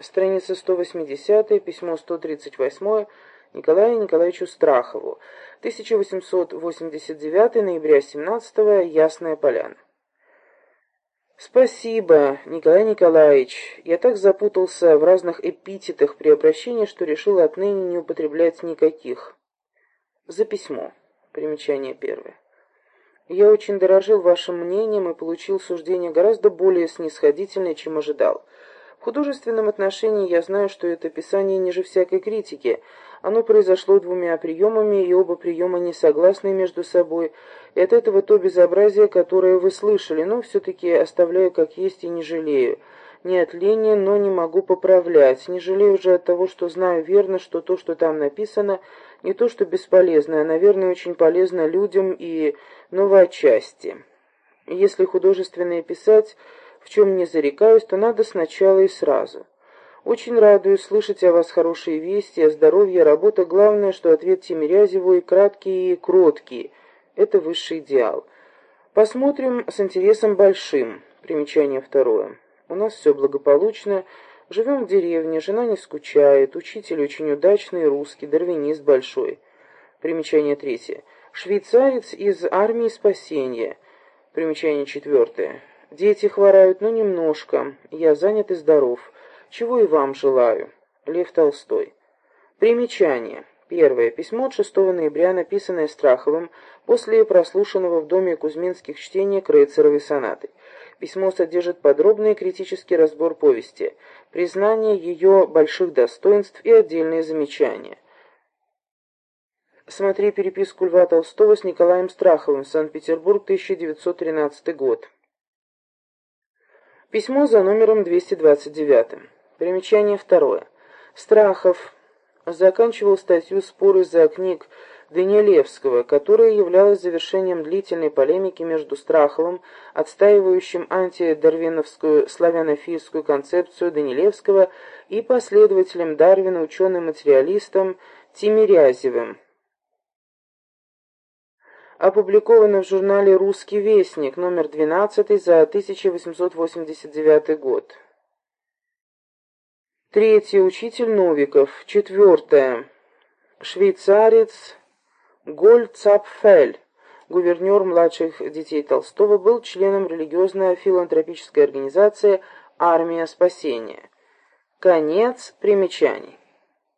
Страница 180, письмо 138 Николаю Николаевичу Страхову. 1889 ноября 17 Ясная Поляна. Спасибо, Николай Николаевич. Я так запутался в разных эпитетах при обращении, что решил отныне не употреблять никаких. За письмо. Примечание первое. Я очень дорожил вашим мнением и получил суждение гораздо более снисходительное, чем ожидал. В художественном отношении я знаю, что это писание ниже всякой критики. Оно произошло двумя приемами, и оба приема не согласны между собой. И от этого то безобразие, которое вы слышали, но все-таки оставляю как есть и не жалею. Не от лени, но не могу поправлять. Не жалею уже от того, что знаю верно, что то, что там написано, не то что бесполезно, а, наверное, очень полезно людям и новоотчасти. Если художественное писать в чем не зарекаюсь, то надо сначала и сразу. Очень радуюсь слышать о вас хорошие вести, о здоровье, работа. Главное, что ответ Тимирязеву и краткий, и кроткий. Это высший идеал. Посмотрим с интересом большим. Примечание второе. У нас все благополучно. Живем в деревне, жена не скучает, учитель очень удачный, русский, дарвинист большой. Примечание третье. Швейцарец из армии спасения. Примечание четвертое. Дети хворают, но немножко. Я занят и здоров. Чего и вам желаю. Лев Толстой. Примечание. Первое. Письмо от 6 ноября, написанное Страховым после прослушанного в доме Кузьминских чтения Крейцеровой сонаты. Письмо содержит подробный критический разбор повести, признание ее больших достоинств и отдельные замечания. Смотри переписку Льва Толстого с Николаем Страховым, Санкт-Петербург, 1913 год. Письмо за номером 229. Примечание второе. Страхов заканчивал статью «Споры за книг» Данилевского, которая являлась завершением длительной полемики между Страховым, отстаивающим антидарвиновскую славянофильскую концепцию Данилевского, и последователем Дарвина, ученым-материалистом Тимирязевым опубликовано в журнале «Русский вестник» номер 12 за 1889 год. Третье. Учитель Новиков. Четвертое. Швейцарец Гольцапфель, гувернер младших детей Толстого, был членом религиозной филантропической организации «Армия спасения». Конец примечаний.